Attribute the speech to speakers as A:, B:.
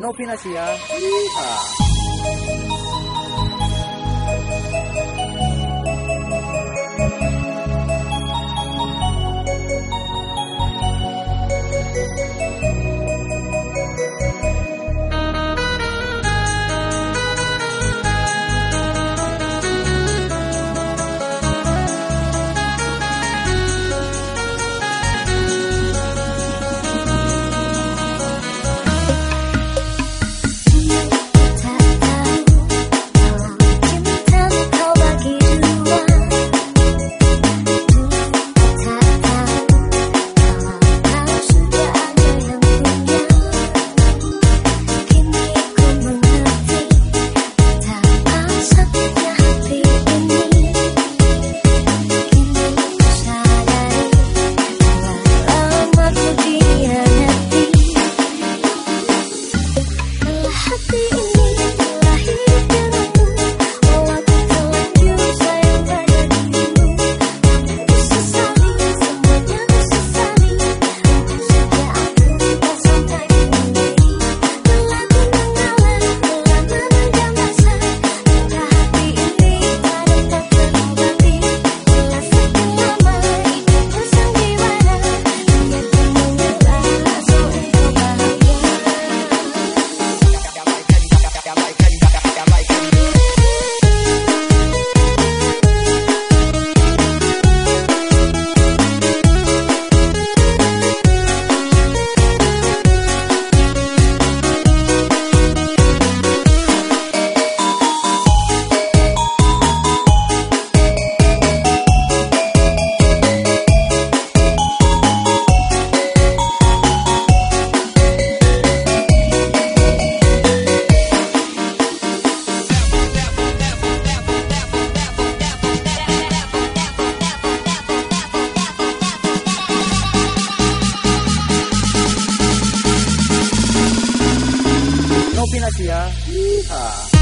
A: Novinasia. Yeehaw. gracias. Yeehaw.